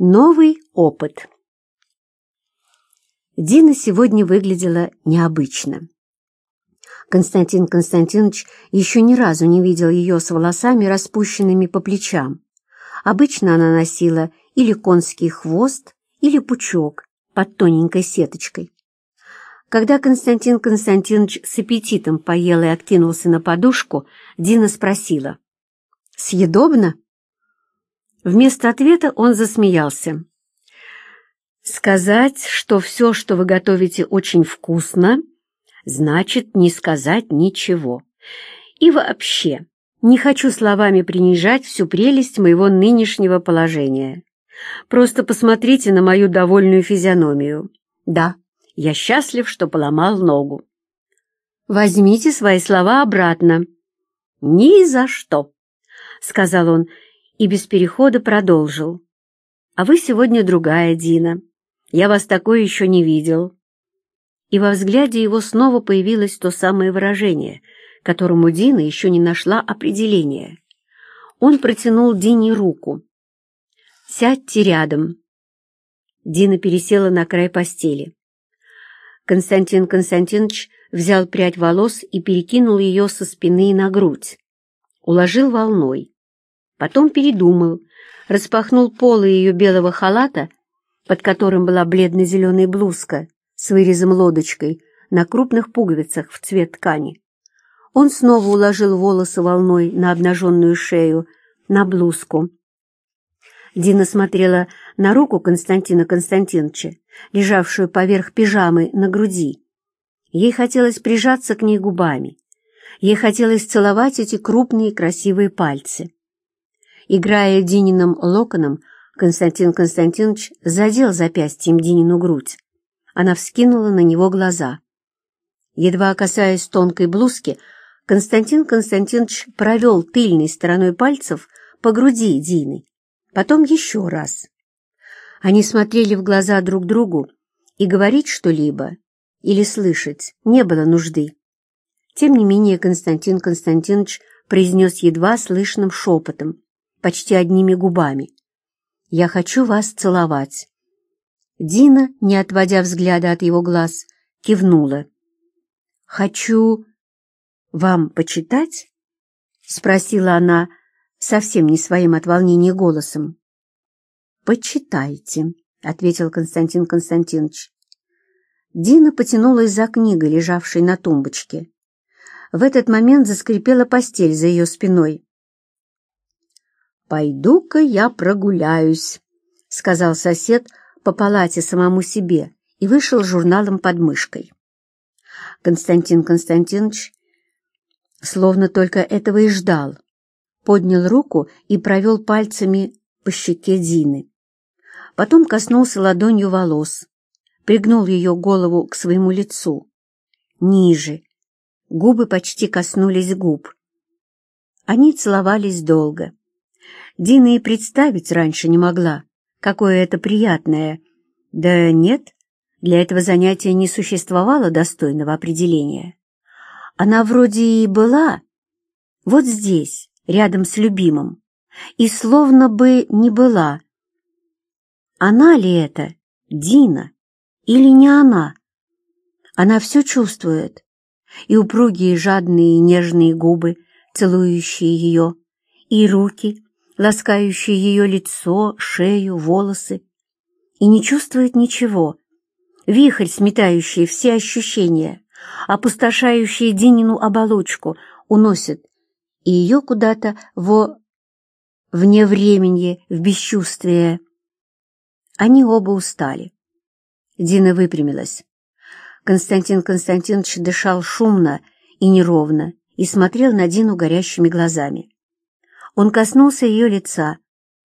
Новый опыт. Дина сегодня выглядела необычно. Константин Константинович еще ни разу не видел ее с волосами, распущенными по плечам. Обычно она носила или конский хвост, или пучок под тоненькой сеточкой. Когда Константин Константинович с аппетитом поел и откинулся на подушку, Дина спросила. «Съедобно?» Вместо ответа он засмеялся. «Сказать, что все, что вы готовите, очень вкусно, значит не сказать ничего. И вообще, не хочу словами принижать всю прелесть моего нынешнего положения. Просто посмотрите на мою довольную физиономию. Да, я счастлив, что поломал ногу. Возьмите свои слова обратно. Ни за что, — сказал он, и без перехода продолжил. «А вы сегодня другая, Дина. Я вас такой еще не видел». И во взгляде его снова появилось то самое выражение, которому Дина еще не нашла определения. Он протянул Дине руку. «Сядьте рядом». Дина пересела на край постели. Константин Константинович взял прядь волос и перекинул ее со спины на грудь. Уложил волной. Потом передумал, распахнул полы ее белого халата, под которым была бледно-зеленая блузка с вырезом-лодочкой на крупных пуговицах в цвет ткани. Он снова уложил волосы волной на обнаженную шею, на блузку. Дина смотрела на руку Константина Константиновича, лежавшую поверх пижамы на груди. Ей хотелось прижаться к ней губами. Ей хотелось целовать эти крупные красивые пальцы. Играя Дининым локоном, Константин Константинович задел запястьем Динину грудь. Она вскинула на него глаза. Едва касаясь тонкой блузки, Константин Константинович провел тыльной стороной пальцев по груди Дины, потом еще раз. Они смотрели в глаза друг другу, и говорить что-либо или слышать не было нужды. Тем не менее Константин Константинович произнес едва слышным шепотом, почти одними губами. «Я хочу вас целовать». Дина, не отводя взгляда от его глаз, кивнула. «Хочу вам почитать?» — спросила она совсем не своим от волнения голосом. «Почитайте», — ответил Константин Константинович. Дина потянулась за книгой, лежавшей на тумбочке. В этот момент заскрипела постель за ее спиной. «Пойду-ка я прогуляюсь», — сказал сосед по палате самому себе и вышел с журналом под мышкой. Константин Константинович словно только этого и ждал, поднял руку и провел пальцами по щеке Дины. Потом коснулся ладонью волос, пригнул ее голову к своему лицу. Ниже. Губы почти коснулись губ. Они целовались долго. Дина и представить раньше не могла, какое это приятное. Да нет, для этого занятия не существовало достойного определения. Она вроде и была вот здесь, рядом с любимым, и словно бы не была. Она ли это, Дина, или не она? Она все чувствует, и упругие жадные нежные губы, целующие ее, и руки, ласкающий ее лицо, шею, волосы, и не чувствует ничего. Вихрь, сметающий все ощущения, опустошающий Динину оболочку, уносит и ее куда-то во... вне времени, в бесчувствие. Они оба устали. Дина выпрямилась. Константин Константинович дышал шумно и неровно и смотрел на Дину горящими глазами. Он коснулся ее лица,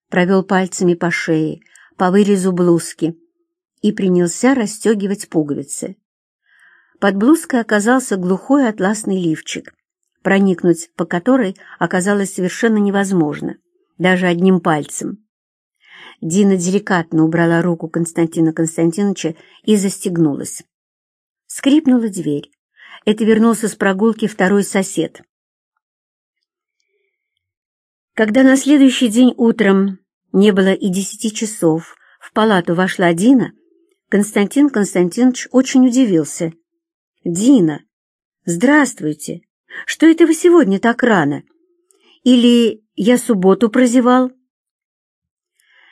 провел пальцами по шее, по вырезу блузки и принялся расстегивать пуговицы. Под блузкой оказался глухой атласный лифчик, проникнуть по которой оказалось совершенно невозможно, даже одним пальцем. Дина деликатно убрала руку Константина Константиновича и застегнулась. Скрипнула дверь. Это вернулся с прогулки второй сосед. Когда на следующий день утром не было и десяти часов, палату вошла Дина, Константин Константинович очень удивился. «Дина, здравствуйте! Что это вы сегодня так рано? Или я субботу прозевал?»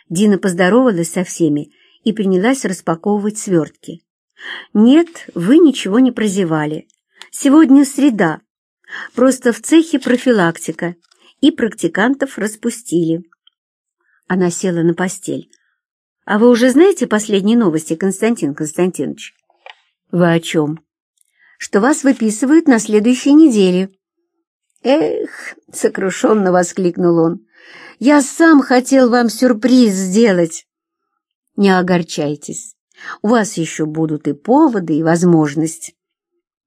Дина поздоровалась со всеми и принялась распаковывать свертки. «Нет, вы ничего не прозевали. Сегодня среда. Просто в цехе профилактика, и практикантов распустили». Она села на постель. «А вы уже знаете последние новости, Константин Константинович?» «Вы о чем?» «Что вас выписывают на следующей неделе». «Эх!» — сокрушенно воскликнул он. «Я сам хотел вам сюрприз сделать». «Не огорчайтесь. У вас еще будут и поводы, и возможность».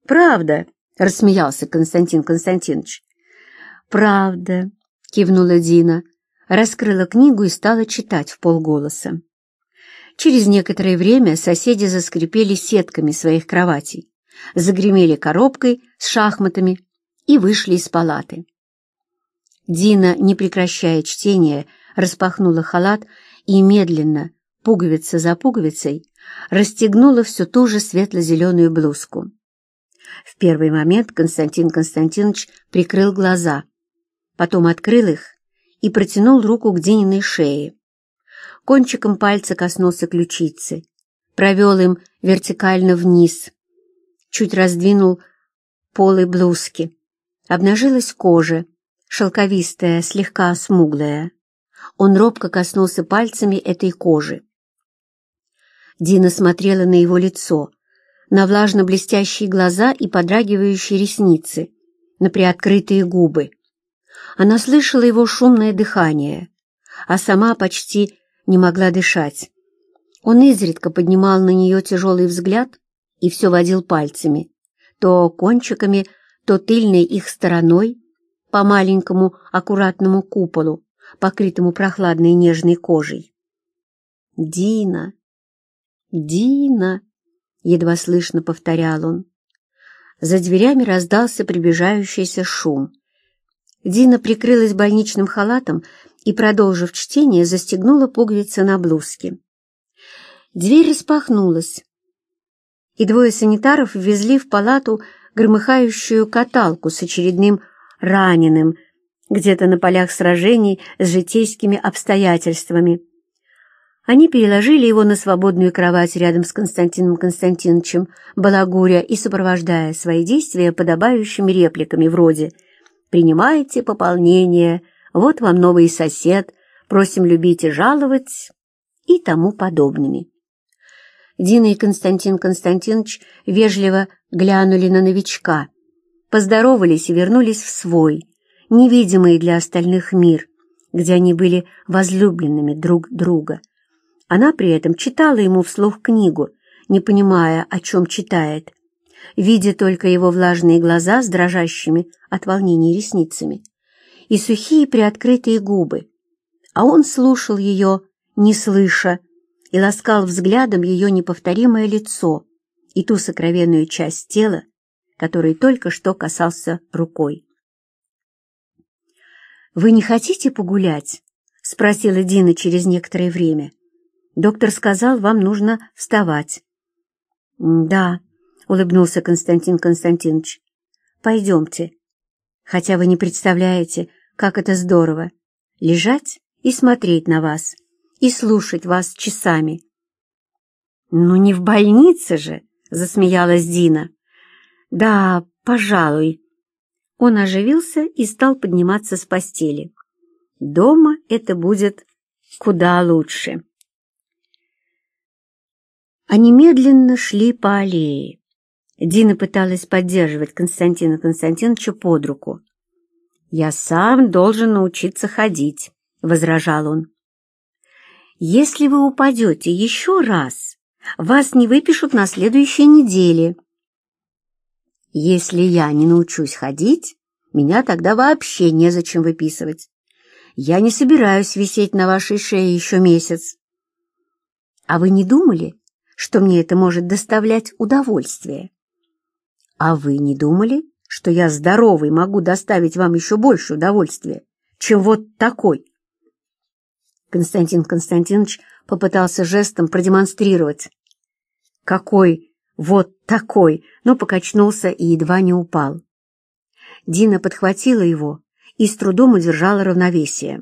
«Правда?» — рассмеялся Константин Константинович. «Правда», — кивнула Дина, раскрыла книгу и стала читать в полголоса. Через некоторое время соседи заскрипели сетками своих кроватей, загремели коробкой с шахматами и вышли из палаты. Дина, не прекращая чтения, распахнула халат и медленно, пуговица за пуговицей, расстегнула всю ту же светло-зеленую блузку. В первый момент Константин Константинович прикрыл глаза, потом открыл их и протянул руку к Дининой шее кончиком пальца коснулся ключицы, провел им вертикально вниз, чуть раздвинул полы блузки. Обнажилась кожа, шелковистая, слегка смуглая. Он робко коснулся пальцами этой кожи. Дина смотрела на его лицо, на влажно-блестящие глаза и подрагивающие ресницы, на приоткрытые губы. Она слышала его шумное дыхание, а сама почти не могла дышать. Он изредка поднимал на нее тяжелый взгляд и все водил пальцами, то кончиками, то тыльной их стороной, по маленькому аккуратному куполу, покрытому прохладной нежной кожей. «Дина! Дина!» — едва слышно повторял он. За дверями раздался приближающийся шум. Дина прикрылась больничным халатом и, продолжив чтение, застегнула пуговицы на блузке. Дверь распахнулась, и двое санитаров ввезли в палату громыхающую каталку с очередным раненым, где-то на полях сражений с житейскими обстоятельствами. Они переложили его на свободную кровать рядом с Константином Константиновичем, балагуря и сопровождая свои действия подобающими репликами вроде «Принимайте пополнение», вот вам новый сосед, просим любить и жаловать и тому подобными. Дина и Константин Константинович вежливо глянули на новичка, поздоровались и вернулись в свой, невидимый для остальных мир, где они были возлюбленными друг друга. Она при этом читала ему вслух книгу, не понимая, о чем читает, видя только его влажные глаза с дрожащими от волнения ресницами и сухие приоткрытые губы, а он слушал ее, не слыша, и ласкал взглядом ее неповторимое лицо и ту сокровенную часть тела, которой только что касался рукой. «Вы не хотите погулять?» — спросила Дина через некоторое время. «Доктор сказал, вам нужно вставать». «Да», — улыбнулся Константин Константинович. «Пойдемте. Хотя вы не представляете, как это здорово — лежать и смотреть на вас, и слушать вас часами. «Ну, не в больнице же!» — засмеялась Дина. «Да, пожалуй». Он оживился и стал подниматься с постели. «Дома это будет куда лучше». Они медленно шли по аллее. Дина пыталась поддерживать Константина Константиновича под руку. «Я сам должен научиться ходить», — возражал он. «Если вы упадете еще раз, вас не выпишут на следующей неделе». «Если я не научусь ходить, меня тогда вообще незачем выписывать. Я не собираюсь висеть на вашей шее еще месяц». «А вы не думали, что мне это может доставлять удовольствие?» «А вы не думали, что я здоровый могу доставить вам еще больше удовольствия, чем вот такой. Константин Константинович попытался жестом продемонстрировать. Какой вот такой, но покачнулся и едва не упал. Дина подхватила его и с трудом удержала равновесие.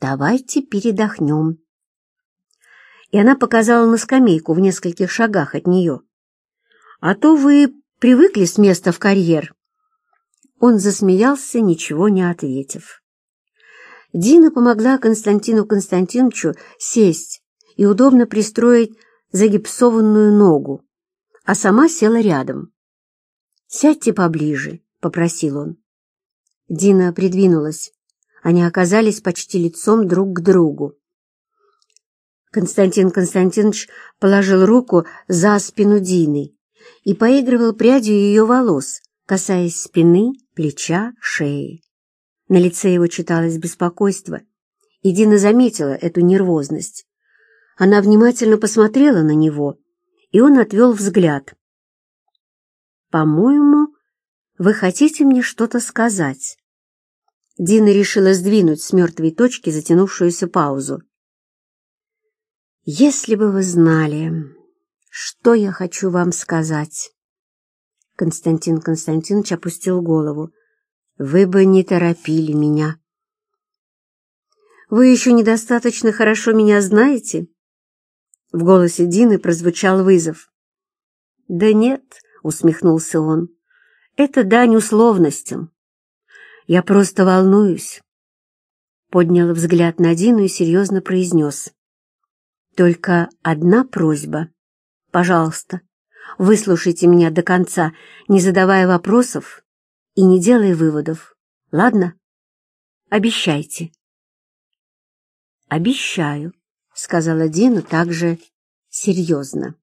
«Давайте передохнем». И она показала на скамейку в нескольких шагах от нее. «А то вы привыкли с места в карьер». Он засмеялся, ничего не ответив. Дина помогла Константину Константиновичу сесть и удобно пристроить загипсованную ногу, а сама села рядом. «Сядьте поближе», — попросил он. Дина придвинулась. Они оказались почти лицом друг к другу. Константин Константинович положил руку за спину Дины и поигрывал прядью ее волос, касаясь спины, плеча, шеи. На лице его читалось беспокойство, и Дина заметила эту нервозность. Она внимательно посмотрела на него, и он отвел взгляд. «По-моему, вы хотите мне что-то сказать?» Дина решила сдвинуть с мертвой точки затянувшуюся паузу. «Если бы вы знали, что я хочу вам сказать...» Константин Константинович опустил голову. «Вы бы не торопили меня». «Вы еще недостаточно хорошо меня знаете?» В голосе Дины прозвучал вызов. «Да нет», — усмехнулся он, — «это дань условностям. Я просто волнуюсь. Поднял взгляд на Дину и серьезно произнес. Только одна просьба. Пожалуйста, выслушайте меня до конца, не задавая вопросов и не делая выводов. Ладно? Обещайте. Обещаю, сказала Дина также серьезно.